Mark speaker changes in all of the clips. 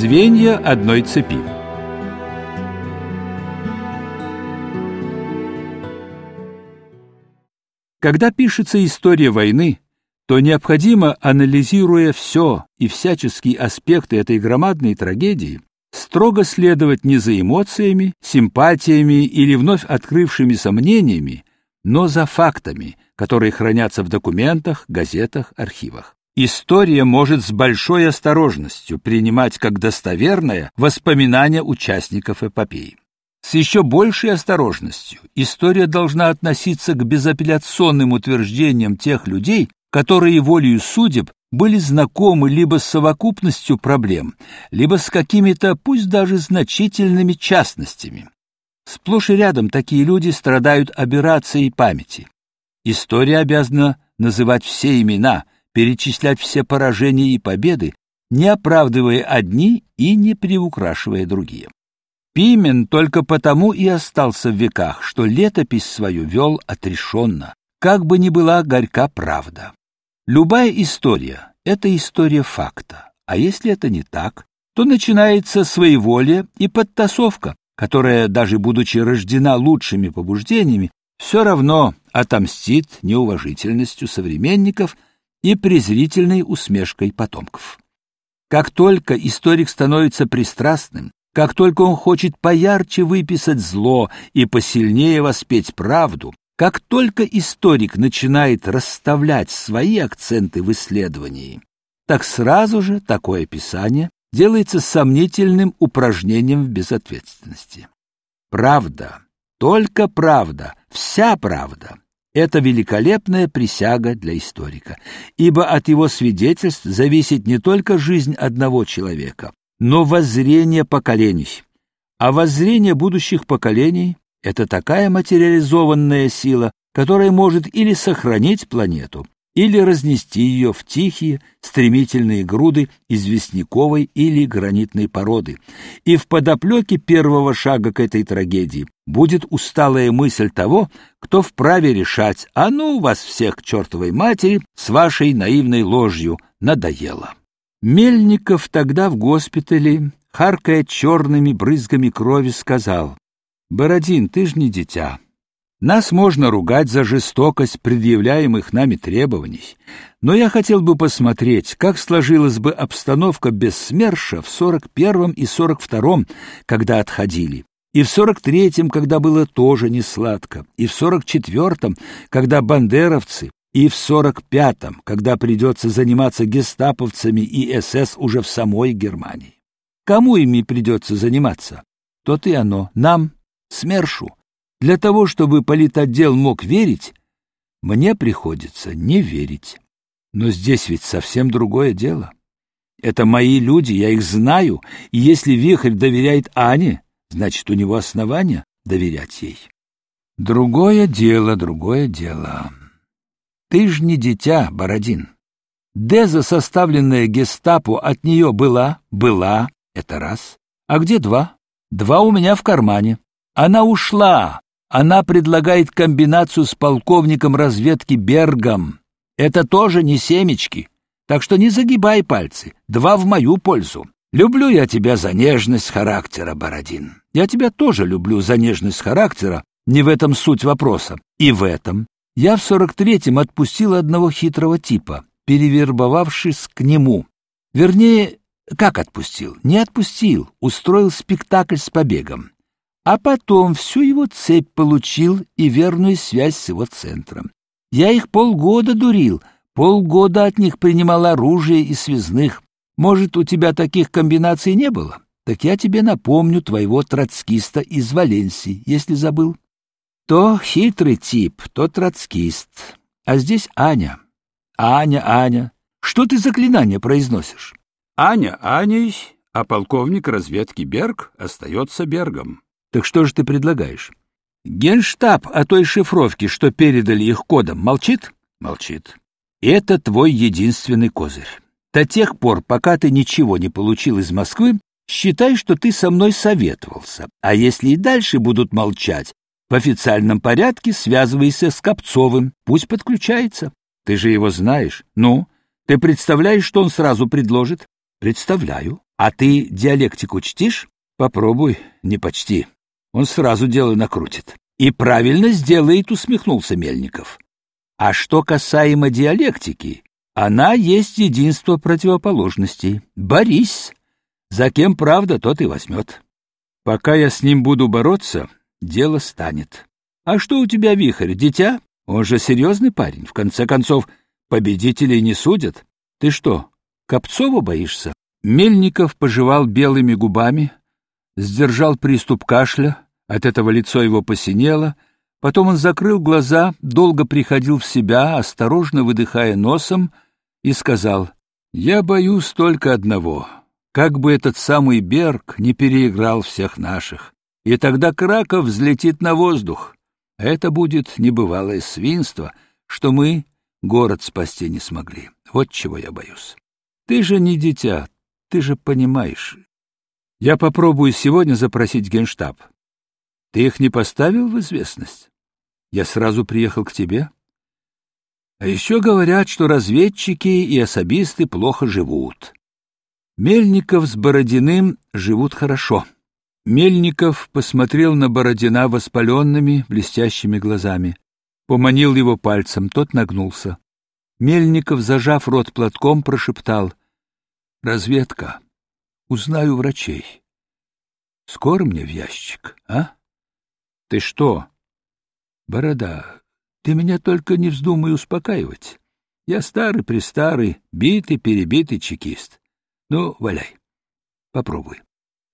Speaker 1: Звенья одной цепи. Когда пишется история войны, то необходимо, анализируя все и всяческие аспекты этой громадной трагедии, строго следовать не за эмоциями, симпатиями или вновь открывшимися мнениями, но за фактами, которые хранятся в документах, газетах, архивах. История может с большой осторожностью принимать как достоверное воспоминания участников эпопеи. С еще большей осторожностью история должна относиться к безапелляционным утверждениям тех людей, которые волею судеб были знакомы либо с совокупностью проблем, либо с какими-то, пусть даже значительными частностями. Сплошь и рядом такие люди страдают аберрацией памяти. История обязана называть все имена – перечислять все поражения и победы, не оправдывая одни и не приукрашивая другие. Пимен только потому и остался в веках, что летопись свою вел отрешенно, как бы ни была горька правда. Любая история — это история факта, а если это не так, то начинается своеволие и подтасовка, которая, даже будучи рождена лучшими побуждениями, все равно отомстит неуважительностью современников – и презрительной усмешкой потомков. Как только историк становится пристрастным, как только он хочет поярче выписать зло и посильнее воспеть правду, как только историк начинает расставлять свои акценты в исследовании, так сразу же такое писание делается сомнительным упражнением в безответственности. Правда, только правда, вся правда это великолепная присяга для историка, ибо от его свидетельств зависит не только жизнь одного человека, но воззрение поколений. А воззрение будущих поколений — это такая материализованная сила, которая может или сохранить планету, или разнести ее в тихие, стремительные груды известняковой или гранитной породы. И в подоплеке первого шага к этой трагедии будет усталая мысль того, кто вправе решать, а ну вас всех к чертовой матери с вашей наивной ложью надоело. Мельников тогда в госпитале, харкая черными брызгами крови, сказал, «Бородин, ты ж не дитя, нас можно ругать за жестокость предъявляемых нами требований, но я хотел бы посмотреть, как сложилась бы обстановка без СМЕРШа в 41-м и 42-м, когда отходили, и в 43-м, когда было тоже не сладко, и в 44-м, когда бандеровцы, и в 45-м, когда придется заниматься гестаповцами и СС уже в самой Германии. Кому ими придется заниматься? То-то и оно, нам, СМЕРШу. Для того, чтобы политотдел мог верить, мне приходится не верить. Но здесь ведь совсем другое дело. Это мои люди, я их знаю, и если Вихрь доверяет Ане, значит, у него основания доверять ей. Другое дело, другое дело. Ты ж не дитя, Бородин. Деза, составленная гестапо, от нее была, была, это раз. А где два? Два у меня в кармане. Она ушла, она предлагает комбинацию с полковником разведки Бергом. Это тоже не семечки. Так что не загибай пальцы. Два в мою пользу. Люблю я тебя за нежность характера, Бородин. Я тебя тоже люблю за нежность характера. Не в этом суть вопроса. И в этом. Я в сорок третьем отпустил одного хитрого типа, перевербовавшись к нему. Вернее, как отпустил? Не отпустил. Устроил спектакль с побегом а потом всю его цепь получил и верную связь с его центром. Я их полгода дурил, полгода от них принимал оружие и связных. Может, у тебя таких комбинаций не было? Так я тебе напомню твоего троцкиста из Валенсии, если забыл. То хитрый тип, то троцкист. А здесь Аня. Аня, Аня. Что ты заклинание произносишь? Аня, Аней, а полковник разведки Берг остается Бергом. Так что же ты предлагаешь? Генштаб о той шифровке, что передали их кодом, молчит? Молчит. Это твой единственный козырь. До тех пор, пока ты ничего не получил из Москвы, считай, что ты со мной советовался. А если и дальше будут молчать, в официальном порядке связывайся с Копцовым, пусть подключается. Ты же его знаешь. Ну, ты представляешь, что он сразу предложит? Представляю. А ты диалектику чтишь? Попробуй, не почти. Он сразу дело накрутит. И правильно сделает, усмехнулся Мельников. А что касаемо диалектики, она есть единство противоположностей. Борись. За кем правда, тот и возьмет. Пока я с ним буду бороться, дело станет. А что у тебя, Вихрь, дитя? Он же серьезный парень. В конце концов, победителей не судят. Ты что, Копцова боишься? Мельников пожевал белыми губами, сдержал приступ кашля, от этого лицо его посинело, потом он закрыл глаза, долго приходил в себя, осторожно выдыхая носом, и сказал, «Я боюсь только одного, как бы этот самый Берг не переиграл всех наших, и тогда Краков взлетит на воздух. Это будет небывалое свинство, что мы город спасти не смогли. Вот чего я боюсь. Ты же не дитя, ты же понимаешь. Я попробую сегодня запросить генштаб. Ты их не поставил в известность? Я сразу приехал к тебе. А еще говорят, что разведчики и особисты плохо живут. Мельников с Бородиным живут хорошо. Мельников посмотрел на Бородина воспаленными, блестящими глазами. Поманил его пальцем, тот нагнулся. Мельников, зажав рот платком, прошептал. — Разведка. Узнаю врачей. Скоро мне в ящик, а? — Ты что? — Борода, ты меня только не вздумай успокаивать. Я старый-престарый, битый-перебитый чекист. Ну, валяй. Попробуй.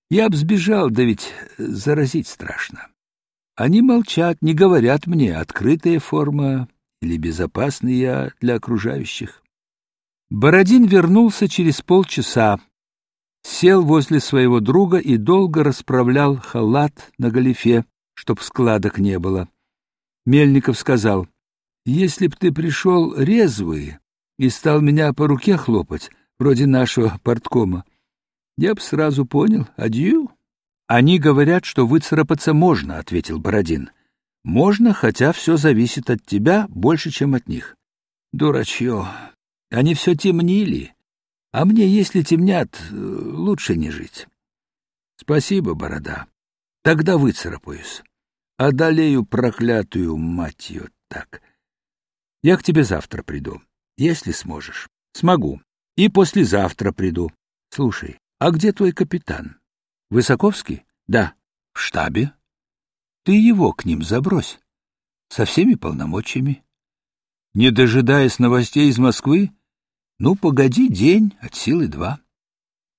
Speaker 1: Я б сбежал, да ведь заразить страшно. Они молчат, не говорят мне, открытая форма или безопасный я для окружающих. Бородин вернулся через полчаса, сел возле своего друга и долго расправлял халат на галифе, чтоб складок не было. Мельников сказал, «Если б ты пришел резвый и стал меня по руке хлопать, вроде нашего порткома, я б сразу понял. Адью. Они говорят, что выцарапаться можно, ответил Бородин. Можно, хотя все зависит от тебя больше, чем от них. Дурачье. Они все темнили. А мне, если темнят, лучше не жить. Спасибо, Борода. Тогда выцарапаюсь. Одолею проклятую мать ее так. Я к тебе завтра приду, если сможешь. Смогу. И послезавтра приду. Слушай, а где твой капитан? Высоковский? Да. В штабе? Ты его к ним забрось. Со всеми полномочиями. Не дожидаясь новостей из Москвы? Ну, погоди день, от силы два.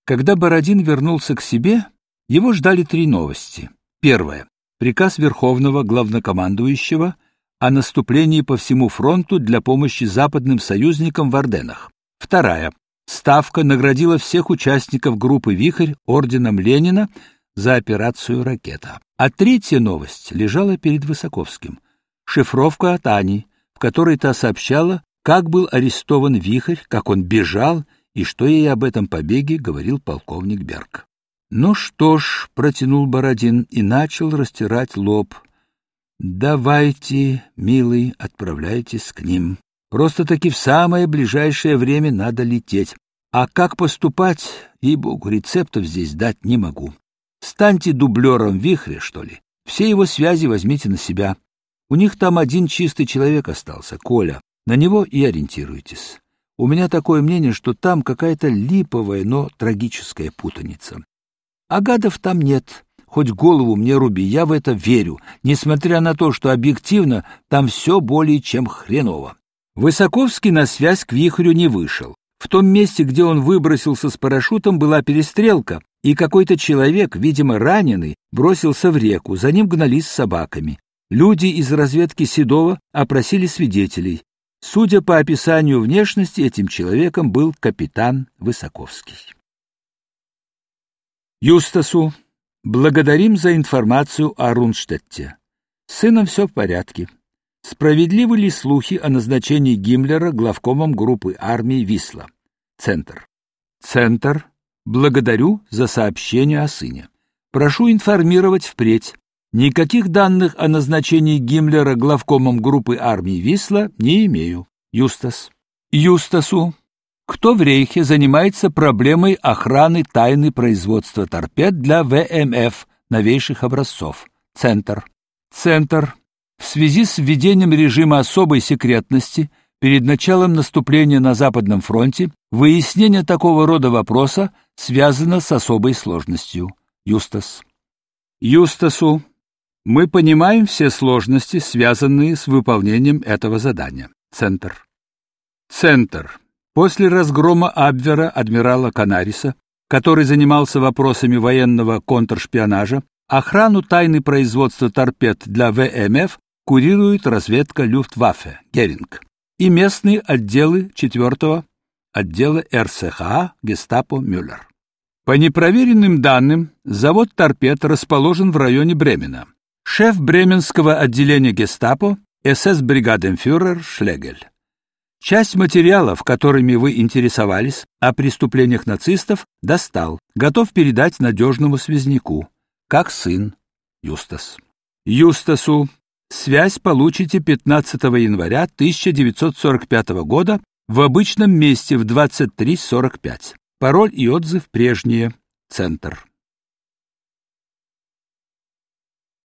Speaker 1: Когда Бородин вернулся к себе, его ждали три новости. Первое. Приказ Верховного Главнокомандующего о наступлении по всему фронту для помощи западным союзникам в Орденах. Вторая. Ставка наградила всех участников группы «Вихрь» орденом Ленина за операцию «Ракета». А третья новость лежала перед Высоковским. Шифровка от Ани, в которой та сообщала, как был арестован «Вихрь», как он бежал и что ей об этом побеге говорил полковник Берг. «Ну что ж», — протянул Бородин и начал растирать лоб. «Давайте, милый, отправляйтесь к ним». Просто-таки в самое ближайшее время надо лететь. А как поступать, ей-богу, рецептов здесь дать не могу. Станьте дублером вихря, что ли. Все его связи возьмите на себя. У них там один чистый человек остался, Коля. На него и ориентируйтесь. У меня такое мнение, что там какая-то липовая, но трагическая путаница. А гадов там нет. Хоть голову мне руби, я в это верю, несмотря на то, что объективно там все более чем хреново. Высоковский на связь к вихрю не вышел. В том месте, где он выбросился с парашютом, была перестрелка, и какой-то человек, видимо, раненый, бросился в реку, за ним гнались с собаками. Люди из разведки Седова опросили свидетелей. Судя по описанию внешности, этим человеком был капитан Высоковский. Юстасу благодарим за информацию о Рунштетте. С сыном все в порядке. Справедливы ли слухи о назначении Гиммлера главкомом группы армии Висла? Центр. Центр. Благодарю за сообщение о сыне. Прошу информировать впредь. Никаких данных о назначении Гиммлера главкомом группы армии Висла не имею. Юстас. Юстасу. Кто в Рейхе занимается проблемой охраны тайны производства торпед для ВМФ новейших образцов? Центр. Центр. В связи с введением режима особой секретности перед началом наступления на Западном фронте выяснение такого рода вопроса связано с особой сложностью. Юстас. Юстасу. Мы понимаем все сложности, связанные с выполнением этого задания. Центр. Центр. После разгрома Абвера адмирала Канариса, который занимался вопросами военного контршпионажа, охрану тайны производства торпед для ВМФ курирует разведка Люфтваффе Геринг и местные отделы 4-го отдела РСХА Гестапо Мюллер. По непроверенным данным, завод торпед расположен в районе Бремена. Шеф бременского отделения Гестапо СС-бригаденфюрер Шлегель. Часть материалов, которыми вы интересовались, о преступлениях нацистов, достал, готов передать надежному связняку, как сын Юстас. Юстасу связь получите 15 января 1945 года в обычном месте в 23.45. Пароль и отзыв прежние. Центр.